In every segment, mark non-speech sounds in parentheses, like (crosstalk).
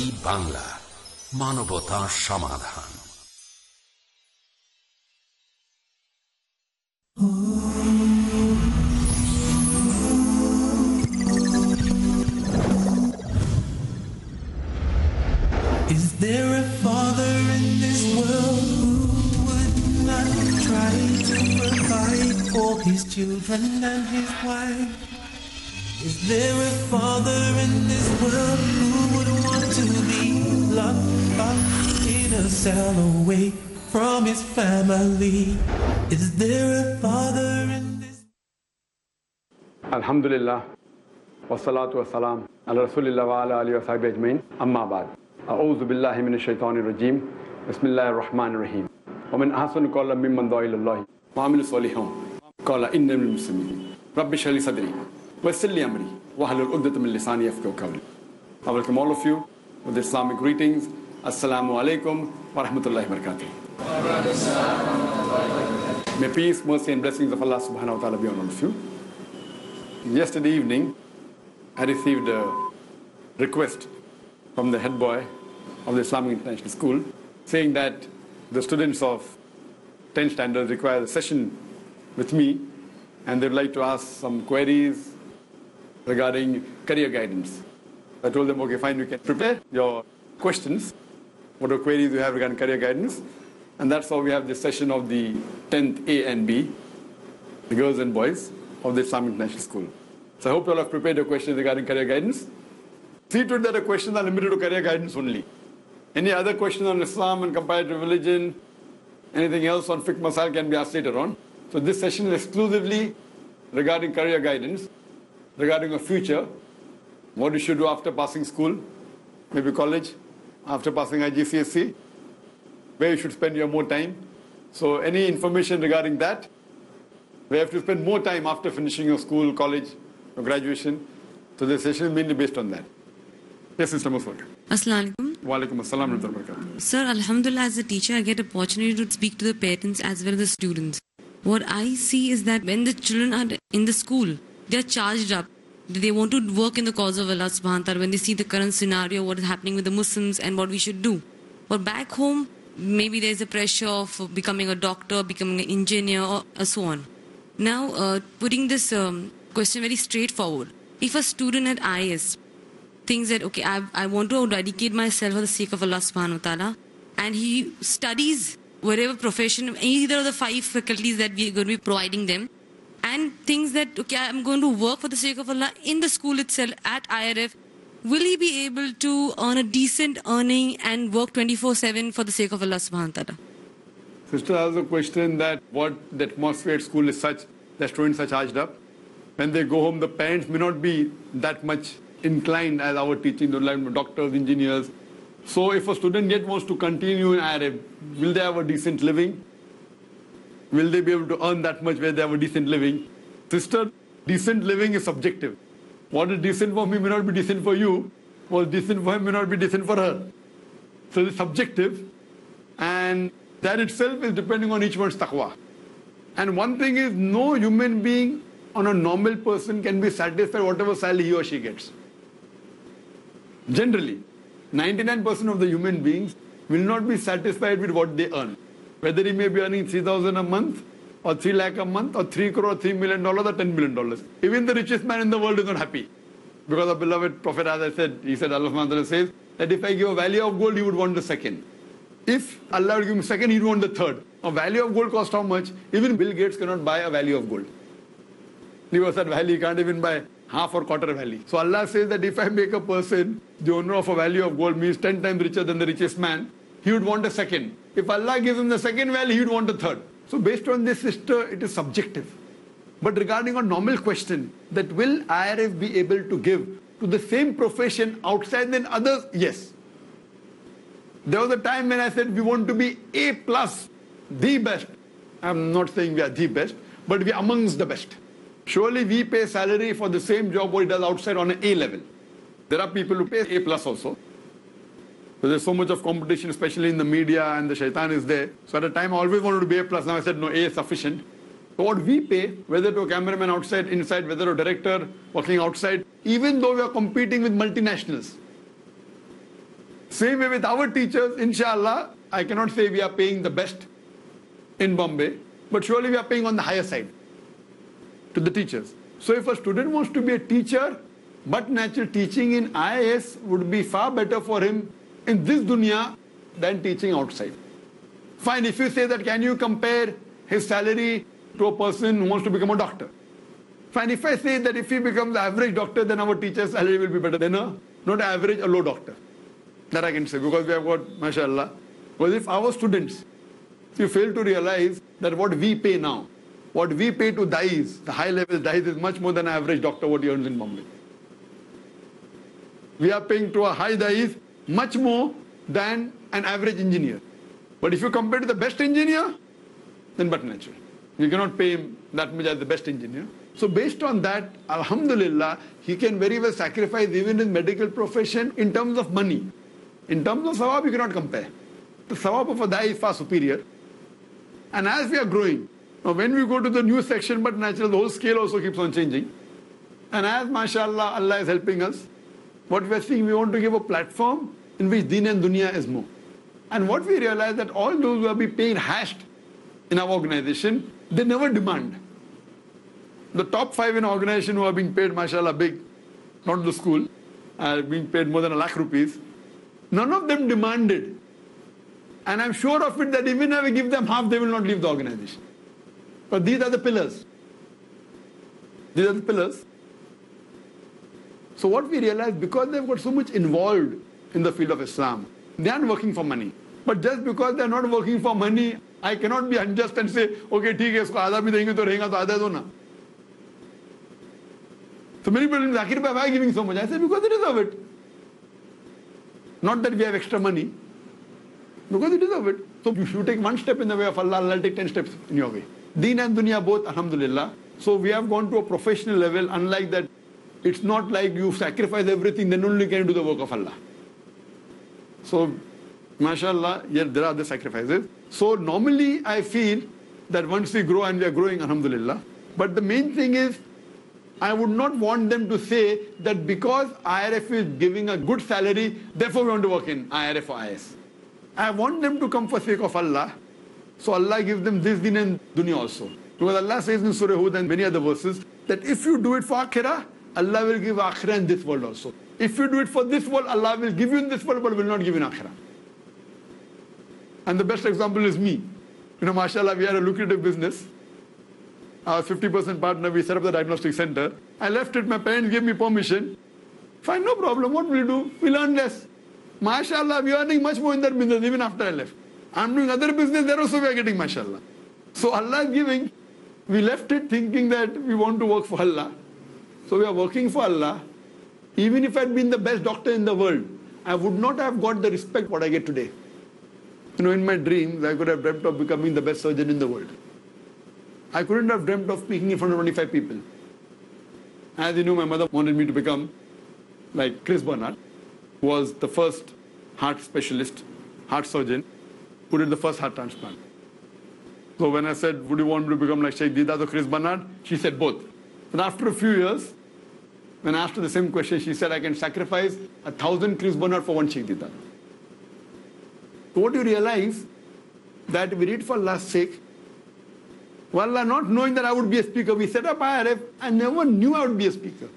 Piece TV Bangla মানবতা সমাধান Is there a father in this world who would not try to provide for his children and his wife? Is there a father in this world who would want to be locked up in a cell away from his family? Is there a father in this Alhamdulillah, rasulillah wa ala alihi wa sahbihi ajmain, amma ba'd. A'udhu billahi minash shaitanir rajim, bismillahir rahmanir rahim. Wa min ahsanu qawlan mimman da'a ila Allah wa amila salihan. Qala innal muslimin. Rabbi shrah li sadri wa yassir li amri wa hlul 'uqdatam min lisani yafqahu qawli. I welcome all of you with Islamic greetings. Assalamu alaikum wa rahmatullahi wa barakatuh. May peace, mercy and blessings of Allah subhanahu wa ta'ala be on all of you. Yesterday evening, I received a request from the head boy of the Islamic International School saying that the students of 10 standards require a session with me and they'd like to ask some queries regarding career guidance. I told them, okay, fine, we can prepare your questions, whatever queries you have regarding career guidance. And that's how we have this session of the 10th A and B, the girls and boys of the Islamic International School. So I hope you all have prepared your questions regarding career guidance. See to it that the questions are limited to career guidance only. Any other question on Islam and comparative religion, anything else on fiqh masal can be asked later on. So this session is exclusively regarding career guidance, regarding a future, what you should do after passing school, maybe college, after passing IGCSE, where you should spend your more time. So any information regarding that, we have to spend more time after finishing your school, college, or graduation. So the session is mainly based on that. Yes, Mr. Musfaq. Assalamu alaikum. Wa alaikum assalam wa rahmatullahi wa barakatuh. Sir, Alhamdulillah, as a teacher, I get opportunity to speak to the parents as well as the students. What I see is that when the children are in the school, they are charged up. They want to work in the cause of Allah subhanahu wa ta'ala when they see the current scenario, what is happening with the Muslims and what we should do. But back home, maybe there's a pressure of becoming a doctor, becoming an engineer, or uh, so on. Now, uh, putting this um, question very straightforward. If a student at IS thinks that, okay, I, I want to dedicate myself for the sake of Allah subhanahu wa ta'ala, and he studies whatever profession, either of the five faculties that we are going to be providing them, and things that, okay, I'm going to work for the sake of Allah in the school itself at IRF, will he be able to earn a decent earning and work 24 7 for the sake of Allah subhanahu wa ta'ala? Sister has a question that what the atmosphere at school is such that students are charged up. When they go home, the parents may not be that much inclined as our teaching, like doctors, engineers. So if a student yet wants to continue in IRF, will they have a decent living? Will they be able to earn that much where they have a decent living? Sister, decent living is subjective. What is decent for me may not be decent for you. What is decent for him may not be decent for her. So it's subjective. And that itself is depending on each one's taqwa. And one thing is, no human being on a normal person can be satisfied whatever salary he or she gets. Generally, 99% of the human beings will not be satisfied with what they earn. Whether he may be earning 3,000 a month, or 3 lakh a month, or 3 crore, 3 million dollars, or 10 million dollars. Even the richest man in the world is not happy. Because the beloved Prophet, as I said, he said, Allah says, that if I give a value of gold, he would want the second. If Allah would give him second, he'd want the third. A value of gold costs how much? Even Bill Gates cannot buy a value of gold. Leave aside value, he can't even buy half or quarter value. So Allah says that if I make a person the owner of a value of gold means 10 times richer than the richest man, he would want a second. If Allah gives him the second well, he would want a third. So based on this, sister, it is subjective. But regarding a normal question, that will IRF be able to give to the same profession outside than others? Yes. There was a time when I said we want to be A plus, the best. I'm not saying we are the best, but we are amongst the best. Surely we pay salary for the same job what he does outside on an A level. There are people who pay A plus also. So there's so much of competition, especially in the media, and the shaitan is there. So at a time I always wanted to be A plus. Now I said no, A is sufficient. So what we pay, whether to a cameraman outside, inside, whether a director working outside, even though we are competing with multinationals, Same way with our teachers, inshallah, I cannot say we are paying the best in Bombay, but surely we are paying on the higher side to the teachers. So if a student wants to be a teacher, but natural teaching in IIS would be far better for him in this dunya than teaching outside. Fine, if you say that can you compare his salary to a person who wants to become a doctor? Fine, if I say that if he becomes average doctor, then our teacher's salary will be better than a not average, a low doctor. That I can say because we have got, mashallah. Because if our students, you fail to realize that what we pay now, what we pay to dais, the high level dais is much more than an average doctor what he earns in Bombay. We are paying to a high dais much more than an average engineer. But if you compare to the best engineer, then but natural. You cannot pay him that much as the best engineer. So based on that, Alhamdulillah, he can very well sacrifice even his medical profession in terms of money. In terms of sawab, you cannot compare. The sawab of a dai is far superior. And as we are growing, now when we go to the new section, but natural, the whole scale also keeps on changing. And as mashallah, Allah is helping us, what we are seeing, we want to give a platform in which deen and dunya is more. And what we realize that all those who are being paid hashed in our organization, they never demand. The top five in organization who are being paid, mashallah, big, not the school, are being paid more than a lakh rupees. None of them demanded. And I'm sure of it that even if we give them half, they will not leave the organization. But these are the pillars. These are the pillars. So what we realize, because they've got so much involved in the field of Islam, they aren't working for money. But just because they're not working for money, I cannot be unjust and say, okay, ठीक है इसको आधा भी देंगे तो रहेगा तो. So many people Zakir why are you giving so much? I said, because they deserve it. Not that we have extra money. Because they deserve it. So if you take one step in the way of Allah, Allah will take ten steps in your way. Deen and dunya both, alhamdulillah. So we have gone to a professional level, unlike that. It's not like you sacrifice everything, then only can do the work of Allah. So, mashallah, yeah, there are the sacrifices. So normally I feel that once we grow and we are growing, alhamdulillah. But the main thing is, I would not want them to say that because IRF is giving a good salary, therefore we want to work in IRF or IS. I want them to come for sake of Allah. So Allah gives them this din and dunya also. Because Allah says in Surah Hud and many other verses that if you do it for akhirah, Allah will give akhirah in this world also. If you do it for this world, Allah will give you in this world but will not give you in akhirah. And the best example is me. You know, mashallah, we had a lucrative business. Was 50% partner, we set up the diagnostic center. I left it, my parents gave me permission. Fine, no problem. What will you do? We'll earn less. MashaAllah, we are earning much more in that business even after I left. I'm doing other business, there also we are getting MashaAllah. So Allah is giving. We left it thinking that we want to work for Allah. So we are working for Allah. Even if I had been the best doctor in the world, I would not have got the respect what I get today. You know, in my dreams, I could have dreamt of becoming the best surgeon in the world. I couldn't have dreamt of speaking in front of 25 people. As you know, my mother wanted me to become like Chris Barnard, who was the first heart specialist, heart surgeon, who did the first heart transplant. So when I said, would you want me to become like Sheikh Deedat or Chris Barnard? She said both. And after a few years, when asked the same question, she said, I can sacrifice a thousand Chris Barnard for one Sheikh. So what do you realize that we did for Allah's sake, Wallah, not knowing that I would be a speaker, we set up IRF. I never knew I would be a speaker.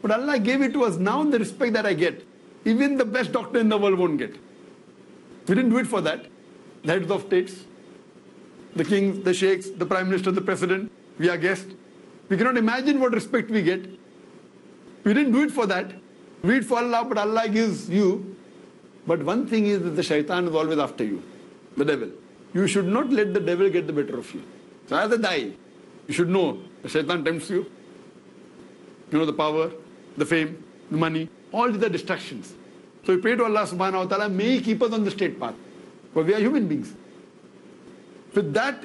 But Allah gave it to us now the respect that I get. Even the best doctor in the world won't get. We didn't do it for that. The heads of states, the kings, the sheikhs, the prime minister, the president, we are guests. We cannot imagine what respect we get. We didn't do it for that. We did for Allah, but Allah gives you. But one thing is that the shaitan is always after you, the devil. You should not let the devil get the better of you. So as a dai, you should know the shaitan tempts you. You know the power, the fame, the money, all these are distractions. So we pray to Allah subhanahu wa ta'ala, may He keep us on the straight path. Because we are human beings. With that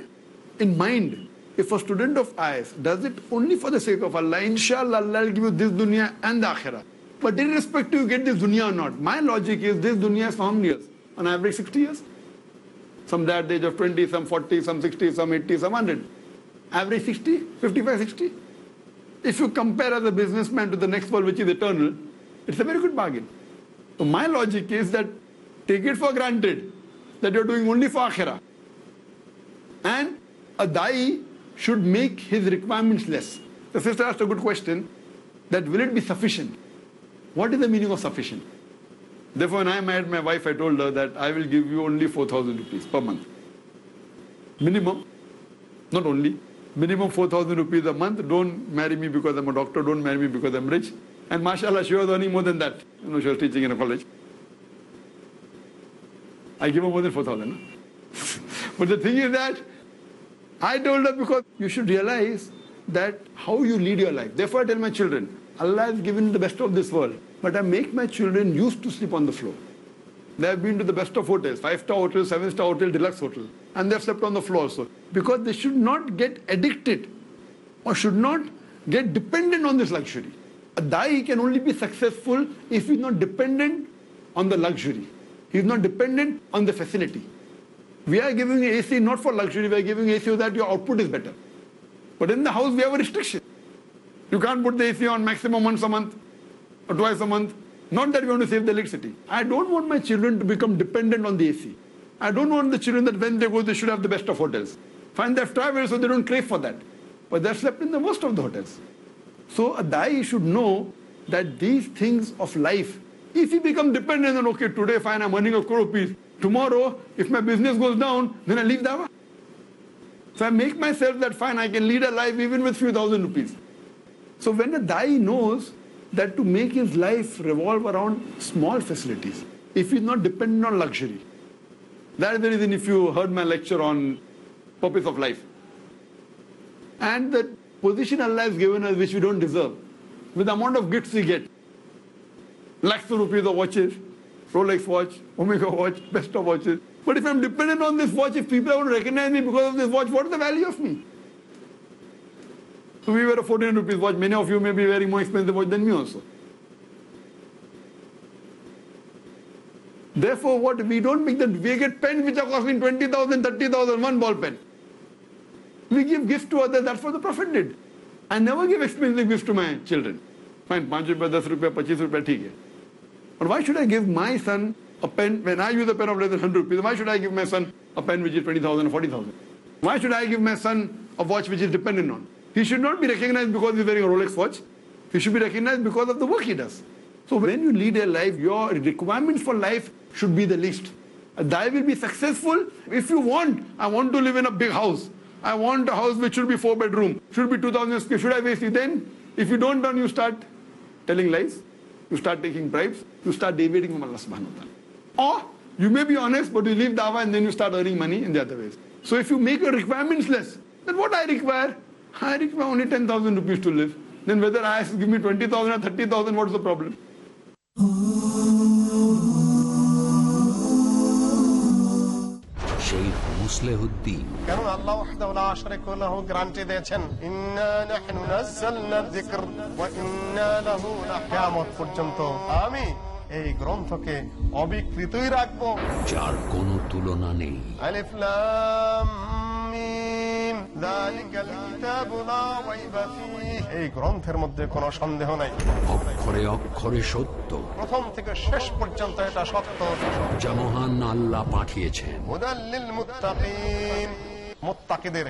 in mind, if a student of IS does it only for the sake of Allah, inshallah Allah will give you this dunya and the akhirah. But irrespective you get this dunya or not, my logic is this dunya is how many years? On average 60 years. Some at the age of 20, some 40, some 60, some 80, some 100. Average 60, 55, 60. If you compare as a businessman to the next world, which is eternal, it's a very good bargain. So my logic is that take it for granted that you're doing only for akhirah. And a da'i should make his requirements less. The sister asked a good question that will it be sufficient? What is the meaning of sufficient? Therefore, when I married my wife, I told her that I will give you only 4,000 rupees per month. Minimum, not only, minimum 4,000 rupees a month. Don't marry me because I'm a doctor, don't marry me because I'm rich. And mashallah, she was earning more than that. You know, she was teaching in a college. I give her more than 4,000. (laughs) but the thing is that I told her because you should realize that how you lead your life. Therefore, I tell my children, Allah has given the best of this world, but I make my children used to sleep on the floor. They have been to the best of hotels, five-star hotel, seven-star hotel, deluxe hotel, and they have slept on the floor also. Because they should not get addicted or should not get dependent on this luxury. A da'i can only be successful if he's not dependent on the luxury. He's not dependent on the facility. We are giving AC not for luxury, we are giving AC so that your output is better. But in the house, we have a restriction. You can't put the AC on maximum once a month or twice a month. Not that we want to save the electricity. I don't want my children to become dependent on the AC. I don't want the children that when they go, they should have the best of hotels. Fine, they've traveled so they don't crave for that. But they've slept in the worst of the hotels. So a da'i should know that these things of life, if you become dependent on, okay, today fine, I'm earning a crore rupees. Tomorrow, if my business goes down, then I leave dawah. So I make myself that fine, I can lead a life even with few thousand rupees. So when a da'i knows that to make his life revolve around small facilities, if he's not dependent on luxury, that is the reason if you heard my lecture on purpose of life. And the position Allah has given us which we don't deserve, with the amount of gifts we get, lakhs of rupees watches, Rolex watch, Omega watch, best of watches. But if I'm dependent on this watch, if people going to recognize me because of this watch, what is the value of me? So we wear a 14 rupees watch. Many of you may be wearing more expensive watch than me also. Therefore, what we don't make that we get pens which are costing 20,000, 30,000, one ball pen. We give gifts to others, that's what the Prophet did. I never give expensive gifts to my children. Fine, 5 rupees, 10 rupees, 25 rupees. But why should I give my son a pen, when I use a pen of less than 100 rupees, why should I give my son a pen which is 20,000 or 40,000? Why should I give my son a watch which is dependent on? He should not be recognized because he's wearing a Rolex watch. He should be recognized because of the work he does. So when you lead a life, your requirements for life should be the least. Da'i will be successful if you want, I want to live in a big house. I want a house which should be four bedroom, should be 2000 square, should I waste it? Then, if you don't done, you start telling lies, you start taking bribes, you start deviating from Allah subhanahu wa ta'ala. Or, you may be honest, but you leave dawah and then you start earning money in the other ways. So if you make your requirements less, then what I require? I require only 10,000 rupees to live. Then whether I give me 20,000 or 30,000, what's the problem? Muslehuddin. আল্লাহ ওয়াহদাহু লা শারীকা লাহু guarantee দিয়েছেন? ইন্না নাহনু নাযালনা যিকর ওয়া ইন্না লাহু লাকিয়ামত পর্যন্ত আমি এই গ্রন্থকে অবিকৃতই রাখব। যার কোনো তুলনা নেই। আলিফ লাম এই গ্রন্থের মধ্যে কোনো সন্দেহ নাই। অক্ষরে অক্ষরে সত্য। প্রথম থেকে শেষ পর্যন্ত এটা সত্য। যা মহান আল্লাহ পাঠিয়েছেন। মুত্তাকিদের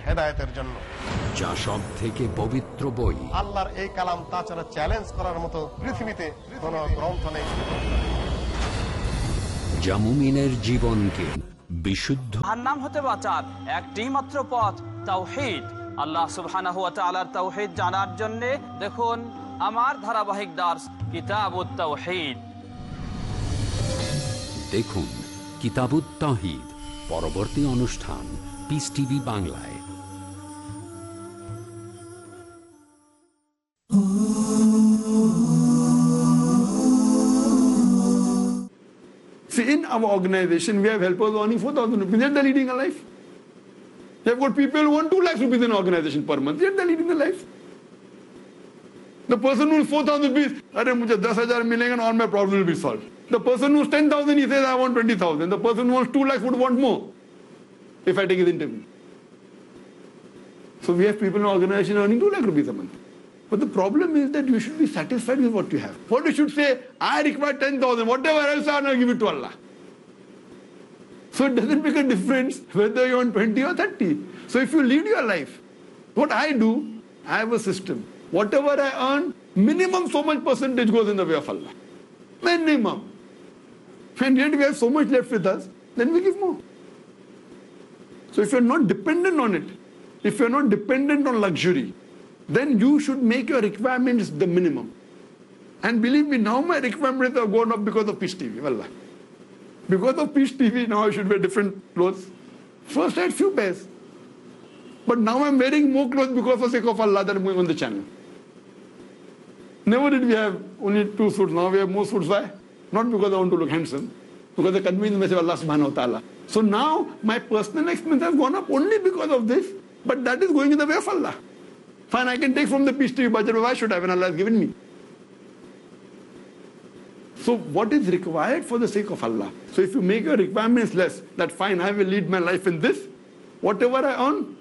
জন্য। যা সব থেকে পবিত্র বই। আল্লাহর এই কালাম তাছাড়া চ্যালেঞ্জ করার মতো পৃথিবীতে কোনো গ্রন্থ নেই। যা মুমিনের জীবনকে বিশুদ্ধ আর নাম হতে বাঁচার একটি মাত্র পথ তাওহিদ আল্লাহ সুবহানাহু ওয়া তাআলার তাওহিদ জানার জন্য দেখুন আমার ধারাবাহিক দাস কিতাবুত তাওহিদ দেখুন কিতাবুত তাহিদ পরবর্তী অনুষ্ঠান পিস টিভি বাংলায়। See, in our organization, we have helpers earning 4,000 rupees, they're leading a life. They've got people who earn 2 lakhs rupees in organization per month, yet they're leading a life. The person who's 4,000 rupees, अरे मुझे 10,000 मिलेंगे and all my problem will be solved. The person who's 10,000, he says, I want 20,000. The person who wants 2 lakhs would want more if I take his interview. So we have people in our organization earning 2 lakh rupees a month. But the problem is that you should be satisfied with what you have. What you should say, I require 10,000, whatever else I will give it to Allah. So it doesn't make a difference whether you're on 20 or 30. So if you lead your life, what I do, I have a system. Whatever I earn, minimum so much percentage goes in the way of Allah. Minimum. And yet we have so much left with us, then we give more. So if you're not dependent on it, if you're not dependent on luxury, then you should make your requirements the minimum. And believe me, now my requirements have gone up because of Peace TV. Because of Peace TV, now I should wear different clothes. First I had few pairs. But now I'm wearing more clothes because for sake of Allah that I'm going on the channel. Never did we have only two suits. Now we have more suits. Why? Not because I want to look handsome. Because the message of Allah subhanahu wa ta'ala. So now my personal expense has gone up only because of this. But that is going in the way of Allah. Fine, I can take from the Peace TV budget. Why should I when Allah has given me? So what is required for the sake of Allah? So if you make your requirements less, that fine, I will lead my life in this. Whatever I earn,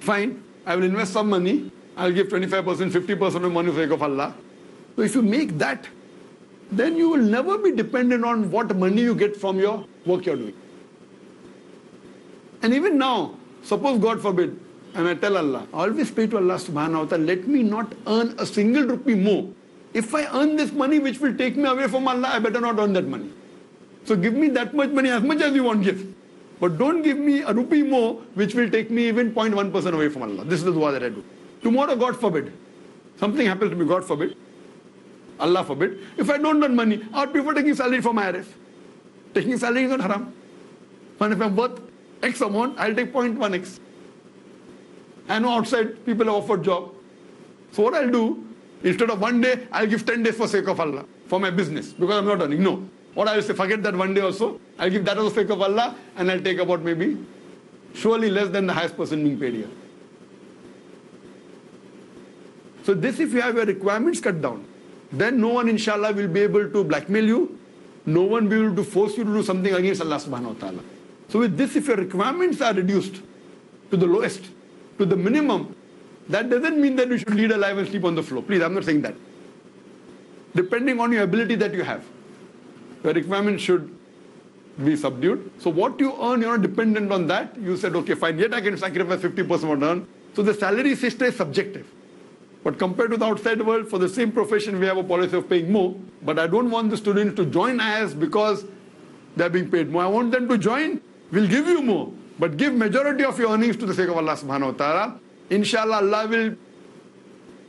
fine, I will invest some money. I'll give 25%, 50% of money for the sake of Allah. So if you make that, then you will never be dependent on what money you get from your work you're doing. And even now, suppose God forbid, and I tell Allah, I always pray to Allah subhanahu wa ta'ala, let me not earn a single rupee more. If I earn this money which will take me away from Allah, I better not earn that money. So give me that much money, as much as you want give. But don't give me a rupee more, which will take me even 0.1% away from Allah. This is the dua that I do. Tomorrow, God forbid, something happens to me, God forbid, Allah forbid, if I don't earn money, I would prefer taking salary from IRF. Taking salary is not haram. But if I'm worth X amount, I'll take 0.1x. I know outside people have offered job. So what I'll do, instead of one day, I'll give 10 days for sake of Allah, for my business, because I'm not earning. No. What I'll say, forget that one day also, I'll give that for the sake of Allah, and I'll take about maybe, surely less than the highest person being paid here. So this, if you have your requirements cut down, then no one, inshallah, will be able to blackmail you. No one will be able to force you to do something against Allah subhanahu wa ta'ala. So with this, if your requirements are reduced to the lowest, to the minimum, that doesn't mean that you should lead a life and sleep on the floor. Please, I'm not saying that. Depending on your ability that you have, your requirements should be subdued. So what you earn, you're not dependent on that. You said, okay, fine, yet I can sacrifice 50% what I earn. So the salary system is subjective. But compared to the outside world, for the same profession, we have a policy of paying more. But I don't want the students to join IS because they're being paid more. I want them to join, we'll give you more. But give majority of your earnings to the sake of Allah subhanahu wa ta'ala. Inshallah, Allah will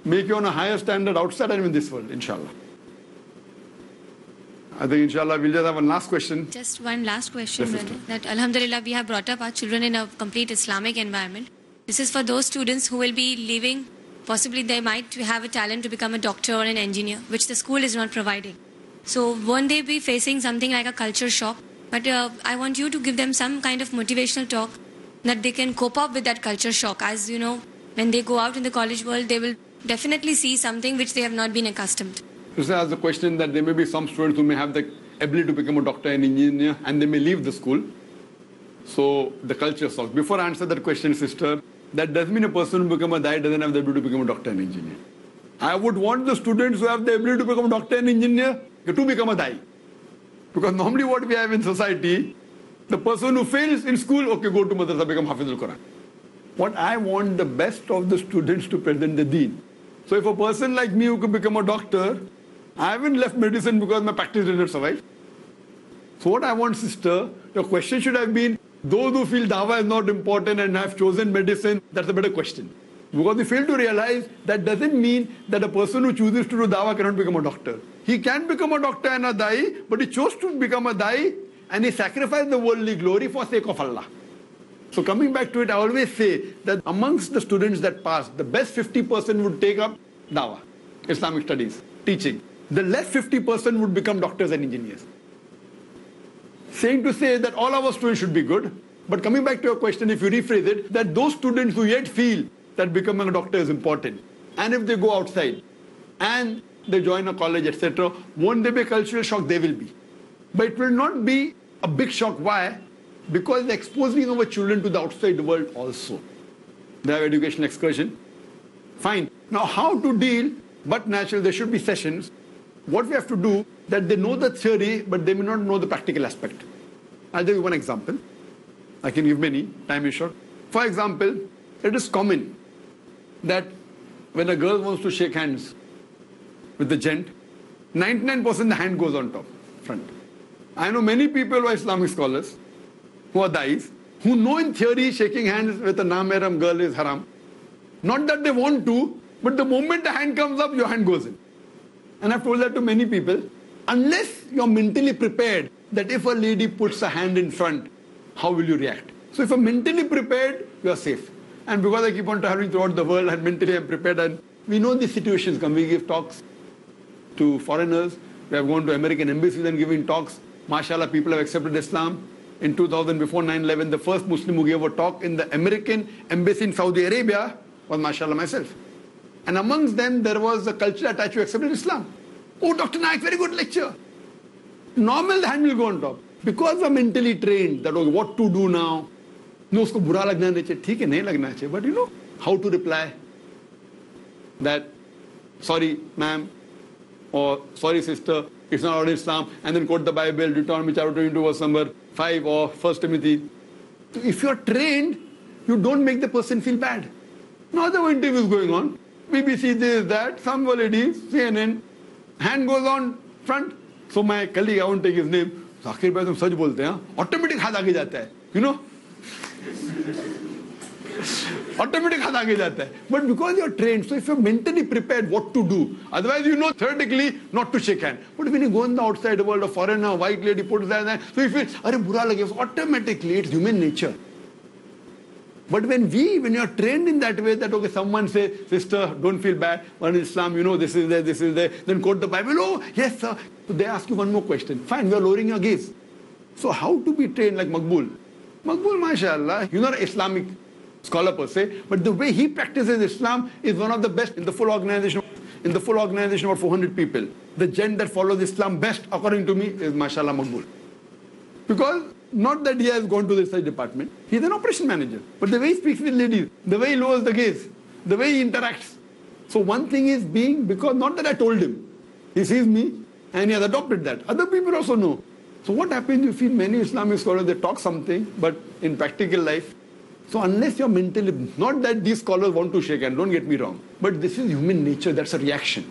make you on a higher standard outside and in this world, inshallah. I think inshallah we'll just have one last question. Just one last question. Brother. that Alhamdulillah, we have brought up our children in a complete Islamic environment. This is for those students who will be leaving. Possibly they might have a talent to become a doctor or an engineer, which the school is not providing. So won't they be facing something like a culture shock? But uh, I want you to give them some kind of motivational talk that they can cope up with that culture shock. As you know, when they go out in the college world, they will definitely see something which they have not been accustomed. This has the question that there may be some students who may have the ability to become a doctor and engineer and they may leave the school. So the culture shock. Before I answer that question, sister, that doesn't mean a person who become a dai doesn't have the ability to become a doctor and engineer. I would want the students who have the ability to become a doctor and engineer to become a dai. Because normally what we have in society, the person who fails in school, okay, go to madrasa, become Hafizul Quran. What I want the best of the students to present the deen. So if a person like me who could become a doctor, I haven't left medicine because my practice did not survive. So what I want, sister, your question should have been, those who feel dawa is not important and have chosen medicine, that's a better question. Because we fail to realize that doesn't mean that a person who chooses to do dawa cannot become a doctor. He can become a doctor and a dai, but he chose to become a dai and he sacrificed the worldly glory for sake of Allah. So coming back to it, I always say that amongst the students that pass, the best 50% would take up dawa, Islamic studies, teaching. The less 50% would become doctors and engineers. Saying to say that all our students should be good, but coming back to your question, if you rephrase it, that those students who yet feel that becoming a doctor is important, and if they go outside and they join a college, etc., won't they be a cultural shock? They will be. But it will not be a big shock. Why? Because exposing our children to the outside world also. They have education excursion. Fine. Now, how to deal? But naturally, there should be sessions. What we have to do that they know the theory, but they may not know the practical aspect. I'll give you one example. I can give many, time is short. For example, it is common that when a girl wants to shake hands with the gent, 99% the hand goes on top, front. I know many people who are Islamic scholars, who are dais, who know in theory shaking hands with a namahram girl is haram. Not that they want to, but the moment the hand comes up, your hand goes in. And I've told that to many people. Unless you're mentally prepared that if a lady puts a hand in front, how will you react? So if you're mentally prepared, you're safe. And because I keep on traveling throughout the world (laughs) and mentally I'm prepared and we know these situations come. We give talks to foreigners. We have gone to American embassies and giving talks. MashaAllah, people have accepted Islam In 2000, before 9-11, the first Muslim who gave a talk in the American embassy in Saudi Arabia was MashaAllah myself. And amongst them, there was a cultural attached to accepted Islam. Oh, Dr. Naik, very good lecture. Normal, the hand will go on top. Because we're mentally trained that okay, what to do now. No, उसको बुरा लगना नहीं चाहिए ठीक है नहीं लगना चाहिए but you know how to reply that sorry ma'am or sorry sister it's not in Islam and then quote the Bible Deuteronomy chapter 22 verse number 5 or 1 Timothy if you're trained you don't make the person feel bad now the interview is going on BBC this that some lady CNN hand goes on front so my colleague I won't take his name आखिर भाई तुम सच बोलते हैं automatic हाथ आगे जाता है you know automatic हाथ आगे जाता है but because you are train so if you mentally prepared what to do otherwise you no theoretically not to shake hand but when you go in the outside world of foreigner white lady puts that so if अरे बुरा लगे automatically it's human nature But when we, when you're trained in that way, that okay, someone say, sister, don't feel bad. One in Islam, you know, this is there, this is there. Then quote the Bible. Oh, yes, sir. So they ask you one more question. Fine, we are lowering your gaze. So how to be trained like Makbul? Makbul, mashallah, you're not an Islamic scholar per se, but the way he practices Islam is one of the best in the full organization. In the full organization, of 400 people. The gen that follows Islam best, according to me, is mashallah Makbul. Because not that he has gone to the research department. He's an operation manager. But the way he speaks with ladies, the way he lowers the gaze, the way he interacts. So one thing is being, because not that I told him. He sees me and he has adopted that. Other people also know. So what happens, you feel many Islamic scholars, they talk something, but in practical life, so unless you're mentally, not that these scholars want to shake hand, don't get me wrong, but this is human nature, that's a reaction.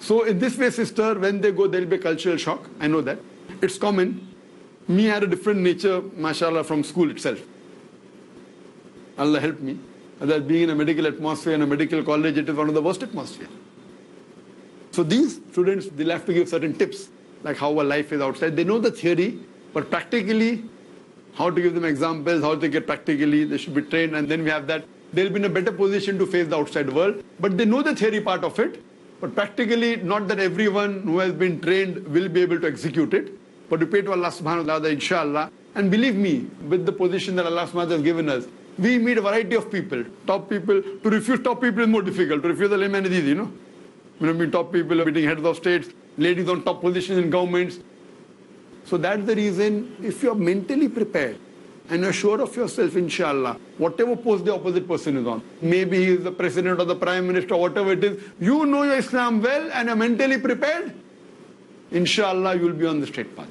So in this way, sister, when they go, there'll be a cultural shock. I know that. It's common. Me had a different nature, mashallah, from school itself. Allah help me. That being in a medical atmosphere, in a medical college, it is one of the worst atmosphere. So these students, they'll have to give certain tips, like how a life is outside. They know the theory, but practically, how to give them examples, how to get practically, they should be trained, and then we have that. They'll be in a better position to face the outside world, but they know the theory part of it, but practically, not that everyone who has been trained will be able to execute it. But we pray to Allah subhanahu wa ta'ala, inshallah. And believe me, with the position that Allah subhanahu wa ta'ala has given us, we meet a variety of people. Top people, to refuse top people is more difficult. To refuse the layman is easy, you know. Know, mean top people meeting heads of states, ladies on top positions in governments. So that's the reason, if you're mentally prepared and you're sure of yourself, inshallah, whatever post the opposite person is on, maybe he is the president or the prime minister, or whatever it is, you know your Islam well and are mentally prepared, inshallah, you will be on the straight path.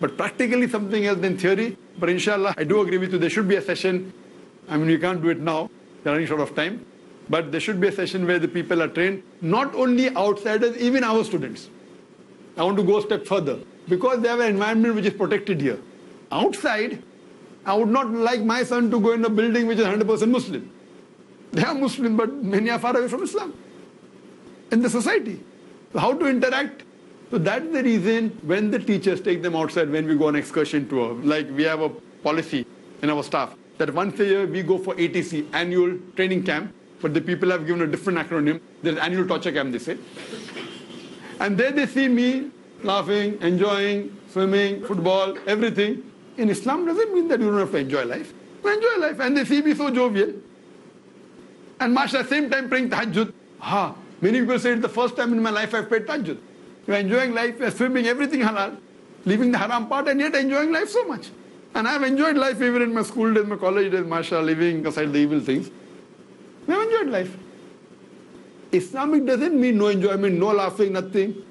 But practically something else than theory. But inshallah, I do agree with you, there should be a session. I mean, we can't do it now, we're running short of time. But there should be a session where the people are trained, not only outsiders, even our students. I want to go a step further. Because they have an environment which is protected here. Outside, I would not like my son to go in a building which is 100% Muslim. They are Muslim, but many are far away from Islam in the society. So how to interact? So that's the reason when the teachers take them outside, when we go on excursion tour, like we have a policy in our staff that once a year we go for ATC, annual training camp, but the people have given a different acronym. There's annual torture camp, they say. And there they see me laughing, enjoying, swimming, football, everything. In Islam doesn't mean that you don't have to enjoy life. You enjoy life. And they see me so jovial. And mashallah, same time praying tahajjud. Ha, many people say it's the first time in my life I've prayed tahajjud. You're enjoying life, you're swimming, everything halal. Leaving the haram part and yet enjoying life so much. And I've enjoyed life even in my school days, my college days, mashallah, leaving aside the evil things. I've enjoyed life. Islamic doesn't mean no enjoyment, no laughing, nothing.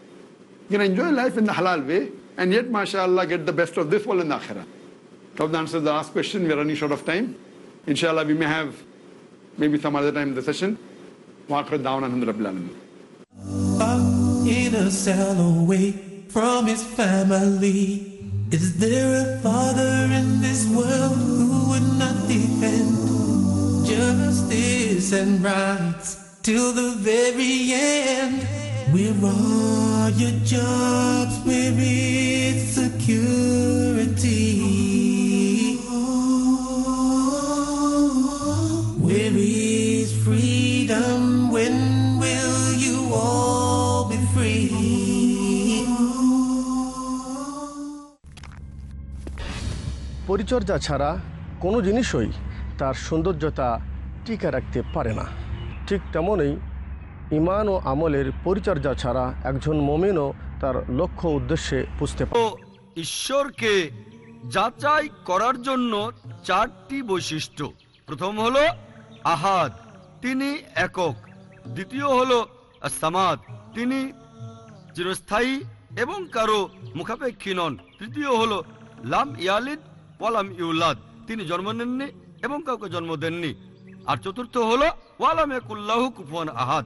You can enjoy life in the halal way and yet, mashallah, get the best of this world and the akhirah. Hope that answers the last question. We are running short of time. Inshallah, we may have maybe some other time in the session. Waqar down alhamdulillah. in a cell away from his family. Is there a father in this world who would not defend justice and rights till the very end? Where are your jobs? Where is security? Where is freedom? When will you all be free? পরিচর্যা ছাড়া কোনো জিনিসই তার সৌন্দর্যতা টিকে রাখতে পারে না ঠিক তেমনই ইমান ও আমলের পরিচর্যা ছাড়া একজন মমিনও তার লক্ষ্য উদ্দেশ্যে পুষতে পারে। ঈশ্বরকে যাচাই করার জন্য চারটি বৈশিষ্ট্য। প্রথম হলো আহাদ, তিনি একক। দ্বিতীয় হলো সামাদ তিনি চিরস্থায়ী এবং কারও মুখাপেক্ষী নন। তৃতীয় হলো লাম ইয়ালিদ ওয়ালাম ইউলাদ, তিনি জন্ম নেননি এবং কাউকে জন্ম দেননি। আর চতুর্থ হলো ওয়ালাম একুল্লাহ কুফন আহাদ।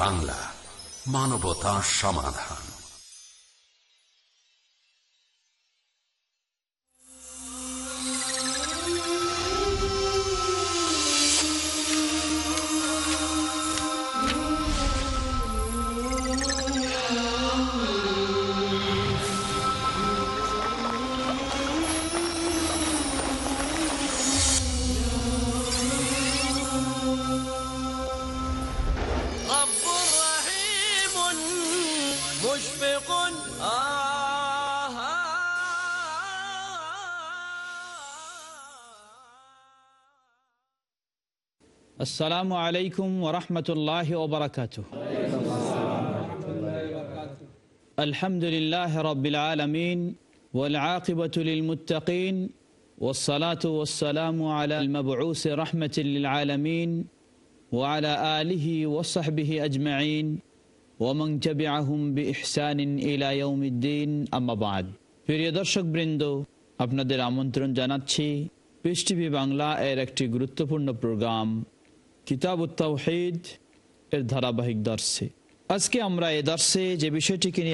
বাংলা মানবতা সমাধান। السلام عليكم ورحمة الله وبركاته الحمد لله رب العالمين والعاقبة للمتقين والصلاة والسلام على المبعوث رحمة للعالمين وعلى آله وصحبه أجمعين ومن تبعهم بإحسان إلى يوم الدين أما بعد প্রিয় দর্শক বৃন্দ আপনাদের আমন্ত্রণ জানাচ্ছি পিস টিভি বাংলা এর একটি গুরুত্বপূর্ণ প্রোগ্রাম কিতাব উত্তাহিদ এর ধারাবাহিক দর্শে। আজকে আমরা এ দর্শে যে বিষয়টিকে নিয়ে